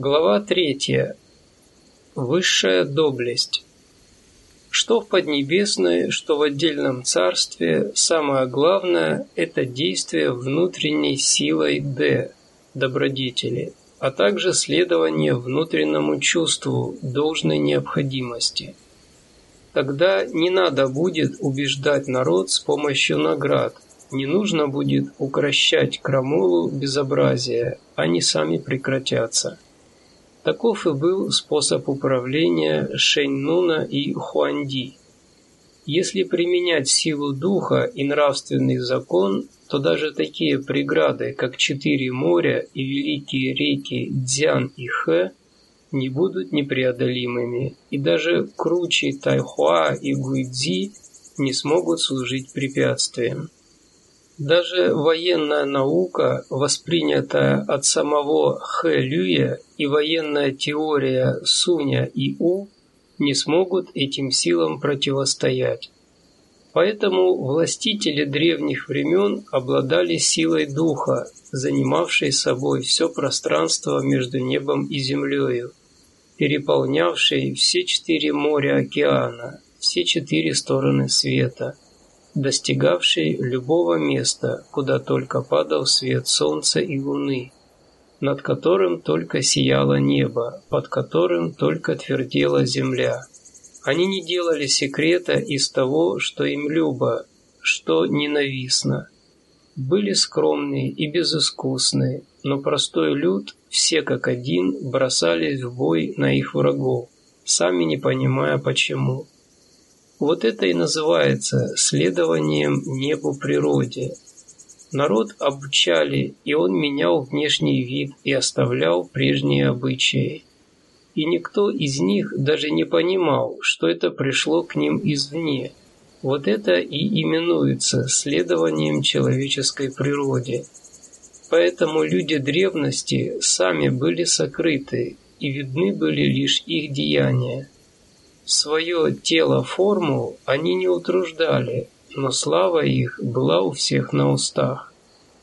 Глава третья. Высшая доблесть. Что в Поднебесной, что в отдельном царстве, самое главное – это действие внутренней силой Д, добродетели, а также следование внутреннему чувству должной необходимости. Тогда не надо будет убеждать народ с помощью наград, не нужно будет укращать крамолу безобразия, они сами прекратятся. Таков и был способ управления Шэньнуна и Хуанди. Если применять силу духа и нравственный закон, то даже такие преграды, как четыре моря и великие реки Дзян и Хэ, не будут непреодолимыми, и даже круче Тайхуа и Гуйцзи не смогут служить препятствием. Даже военная наука, воспринятая от самого Хэ Люя, и военная теория Суня и У не смогут этим силам противостоять. Поэтому властители древних времен обладали силой духа, занимавшей собой все пространство между небом и землею, переполнявшей все четыре моря океана, все четыре стороны света – достигавший любого места, куда только падал свет солнца и луны, над которым только сияло небо, под которым только твердела земля. Они не делали секрета из того, что им любо, что ненавистно. Были скромные и безыскусные, но простой люд, все как один, бросались в бой на их врагов, сами не понимая почему. Вот это и называется следованием небу природе. Народ обучали, и он менял внешний вид и оставлял прежние обычаи. И никто из них даже не понимал, что это пришло к ним извне. Вот это и именуется следованием человеческой природе. Поэтому люди древности сами были сокрыты, и видны были лишь их деяния. Свое тело-форму они не утруждали, но слава их была у всех на устах.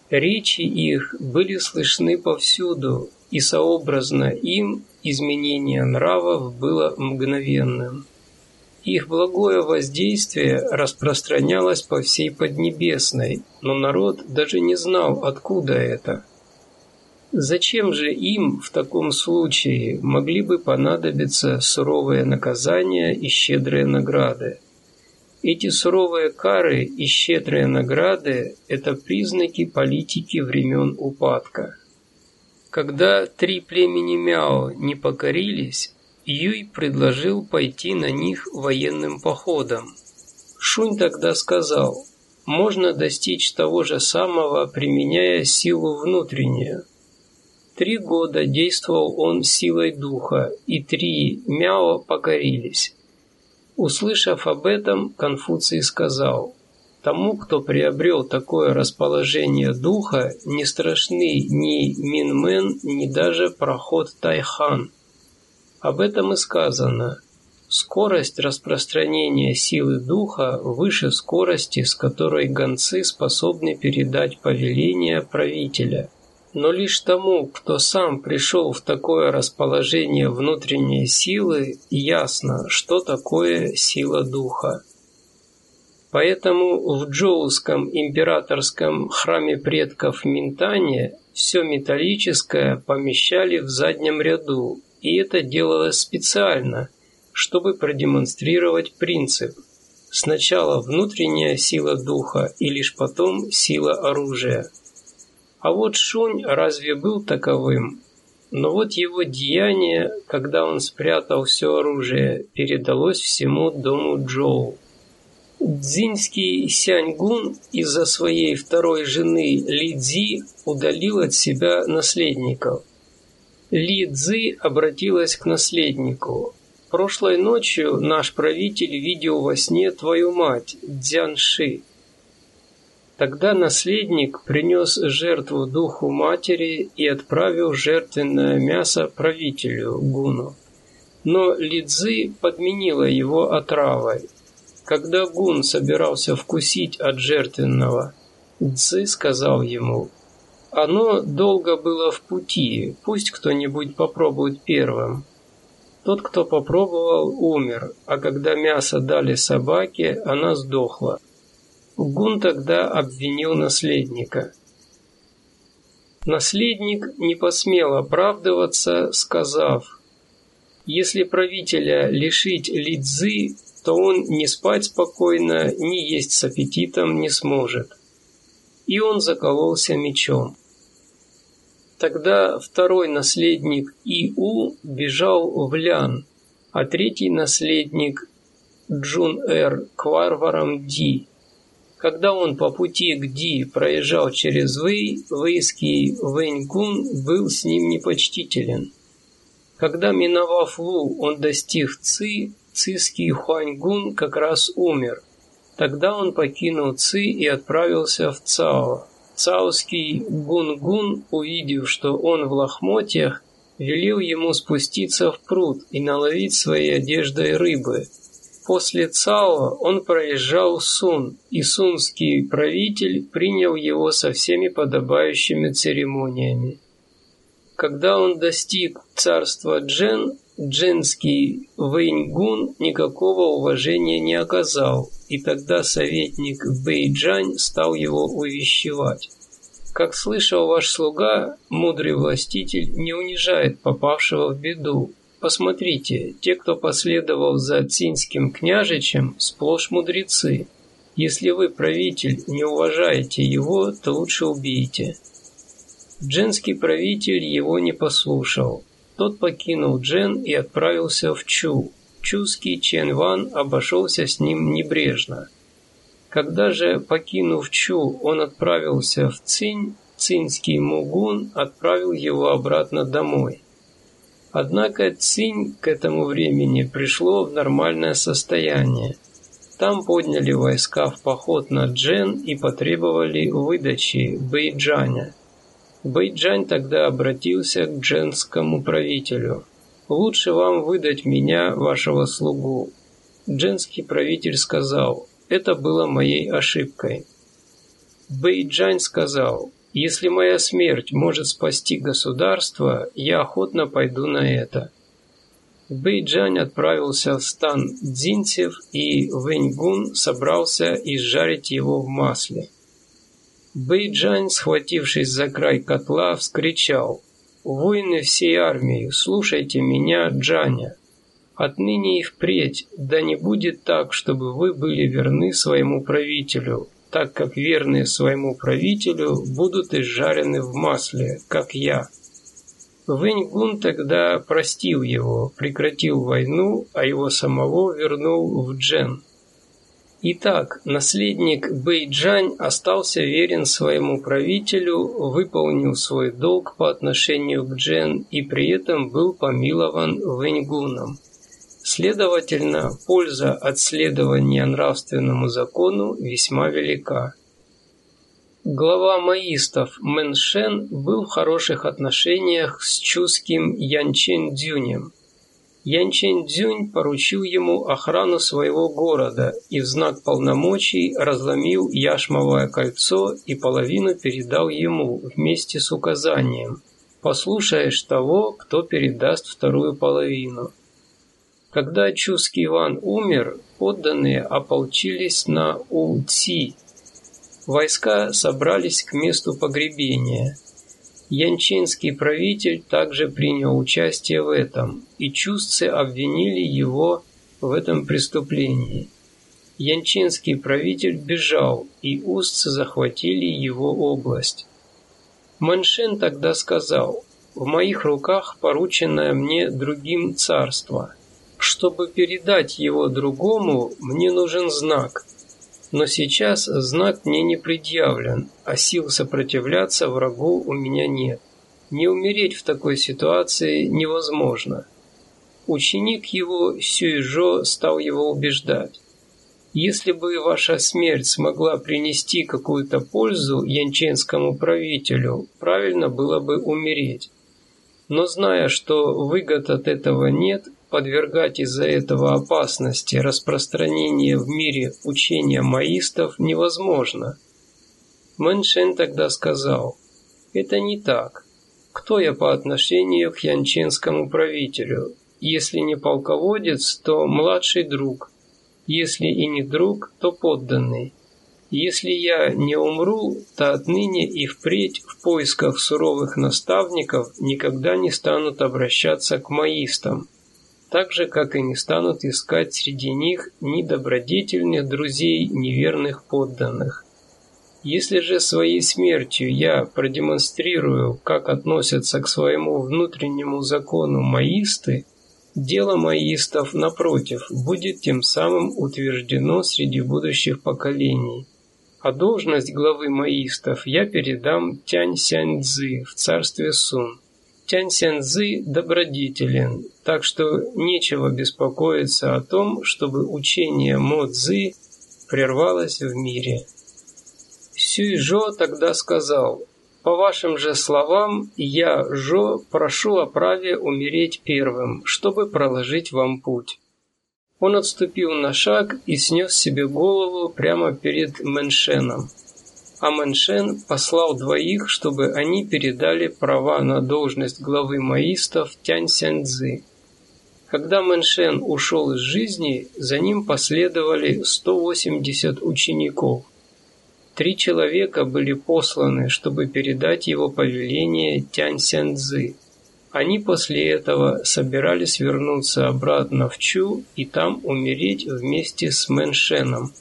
Речи их были слышны повсюду, и сообразно им изменение нравов было мгновенным. Их благое воздействие распространялось по всей Поднебесной, но народ даже не знал, откуда это – Зачем же им в таком случае могли бы понадобиться суровые наказания и щедрые награды? Эти суровые кары и щедрые награды – это признаки политики времен упадка. Когда три племени Мяо не покорились, Юй предложил пойти на них военным походом. Шунь тогда сказал, можно достичь того же самого, применяя силу внутреннюю – Три года действовал он силой духа, и три мяо покорились. Услышав об этом, Конфуций сказал, «Тому, кто приобрел такое расположение духа, не страшны ни Минмен, ни даже проход Тайхан». Об этом и сказано. Скорость распространения силы духа выше скорости, с которой гонцы способны передать повеление правителя – но лишь тому, кто сам пришел в такое расположение внутренней силы, ясно, что такое сила духа. Поэтому в Джоуском императорском храме предков Минтане все металлическое помещали в заднем ряду, и это делалось специально, чтобы продемонстрировать принцип. Сначала внутренняя сила духа и лишь потом сила оружия – а вот Шунь разве был таковым? Но вот его деяние, когда он спрятал все оружие, передалось всему дому Джоу. Дзинский Сяньгун из-за своей второй жены Ли Цзи удалил от себя наследников. Ли Цзи обратилась к наследнику. «Прошлой ночью наш правитель видел во сне твою мать, Дзянши. Тогда наследник принес жертву духу матери и отправил жертвенное мясо правителю Гуну. Но Лидзы подменила его отравой. Когда Гун собирался вкусить от жертвенного, Цзы сказал ему, Оно долго было в пути, пусть кто-нибудь попробует первым. Тот, кто попробовал, умер, а когда мясо дали собаке, она сдохла. Гун тогда обвинил наследника. Наследник не посмел оправдываться, сказав, «Если правителя лишить лидзы, то он не спать спокойно, ни есть с аппетитом не сможет». И он закололся мечом. Тогда второй наследник Иу бежал в Лян, а третий наследник Джун-Эр к варварам Ди. Когда он по пути к Ди проезжал через Вэй, вэйский Вэньгун был с ним непочтителен. Когда, миновав Лу, он достиг Ци, цийский Хуаньгун как раз умер. Тогда он покинул Ци и отправился в Цао. Цаоский Гунгун, увидев, что он в лохмотьях, велел ему спуститься в пруд и наловить своей одеждой рыбы. После Цао он проезжал Сун, и сунский правитель принял его со всеми подобающими церемониями. Когда он достиг царства Джен, дженский Вэньгун никакого уважения не оказал, и тогда советник Бэйджань стал его увещевать. Как слышал ваш слуга, мудрый властитель не унижает попавшего в беду. Посмотрите, те, кто последовал за цинским княжичем, сплошь мудрецы. Если вы, правитель, не уважаете его, то лучше убейте. Дженский правитель его не послушал. Тот покинул Джен и отправился в Чу. Чуский Чен Ван обошелся с ним небрежно. Когда же, покинув Чу, он отправился в Цинь, цинский Мугун отправил его обратно домой. Однако Цинь к этому времени пришло в нормальное состояние. Там подняли войска в поход на Джен и потребовали выдачи Бэйджаня. Бэйджань тогда обратился к дженскому правителю. «Лучше вам выдать меня, вашего слугу». Дженский правитель сказал, «Это было моей ошибкой». Бэйджань сказал, «Если моя смерть может спасти государство, я охотно пойду на это». Бэйджань отправился в стан Дзинцев, и Вэньгун собрался изжарить его в масле. Бэйджань, схватившись за край котла, вскричал «Воины всей армии, слушайте меня, Джаня! Отныне и впредь, да не будет так, чтобы вы были верны своему правителю, так как верные своему правителю будут изжарены в масле, как я». Вэньгун тогда простил его, прекратил войну, а его самого вернул в Джен. Итак, наследник Бэйджань остался верен своему правителю, выполнил свой долг по отношению к Джен и при этом был помилован Вэньгуном. Следовательно, польза от следования нравственному закону весьма велика. Глава маистов Мэншен был в хороших отношениях с чуским Янчен Дюнем – Янчен Цзюнь поручил ему охрану своего города и в знак полномочий разломил яшмовое кольцо и половину передал ему вместе с указанием «Послушаешь того, кто передаст вторую половину». Когда Чуский Иван умер, подданные ополчились на У-Ци. Войска собрались к месту погребения – Янчинский правитель также принял участие в этом, и чувцы обвинили его в этом преступлении. Янчинский правитель бежал, и устцы захватили его область. Маншен тогда сказал, «В моих руках порученное мне другим царство. Чтобы передать его другому, мне нужен знак, но сейчас знак мне не предъявлен, а сил сопротивляться врагу у меня нет. Не умереть в такой ситуации невозможно. Ученик его, Сюйжо, стал его убеждать. Если бы ваша смерть смогла принести какую-то пользу янченскому правителю, правильно было бы умереть. Но зная, что выгод от этого нет, подвергать из-за этого опасности распространения в мире учения маистов невозможно. Мэншен тогда сказал, Это не так. Кто я по отношению к янченскому правителю? Если не полководец, то младший друг. Если и не друг, то подданный. Если я не умру, то отныне и впредь в поисках суровых наставников никогда не станут обращаться к маистам, так же, как и не станут искать среди них ни добродетельных друзей, ни верных подданных. Если же своей смертью я продемонстрирую, как относятся к своему внутреннему закону маисты, дело маистов, напротив, будет тем самым утверждено среди будущих поколений. А должность главы маистов я передам Тянь Сянь Цзы в царстве Сун. Тянь Сянь Цзы добродетелен, так что нечего беспокоиться о том, чтобы учение Мо Цзы прервалось в мире. Сюй Жо тогда сказал, «По вашим же словам, я, Жо, прошу о праве умереть первым, чтобы проложить вам путь». Он отступил на шаг и снес себе голову прямо перед Мэншеном. А Мэншен послал двоих, чтобы они передали права на должность главы маистов Тянь Сяньцзы. Когда Мэншен ушел из жизни, за ним последовали 180 учеников. Три человека были посланы, чтобы передать его повеление Тянь Сяньцзы. Они после этого собирались вернуться обратно в Чу и там умереть вместе с Мэншеном.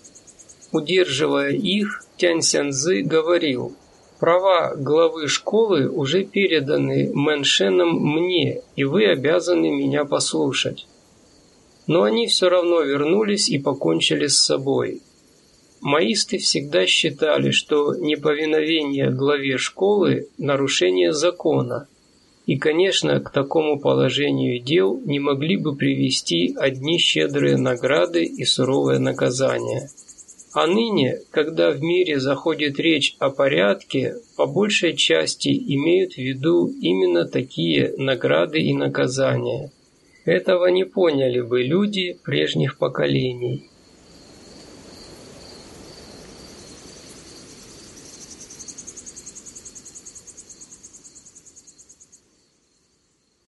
Удерживая их, Тянь Сянзы говорил, «Права главы школы уже переданы Мэншеном мне, и вы обязаны меня послушать». Но они все равно вернулись и покончили с собой. Маисты всегда считали, что неповиновение главе школы – нарушение закона – и, конечно, к такому положению дел не могли бы привести одни щедрые награды и суровое наказание. А ныне, когда в мире заходит речь о порядке, по большей части имеют в виду именно такие награды и наказания. Этого не поняли бы люди прежних поколений.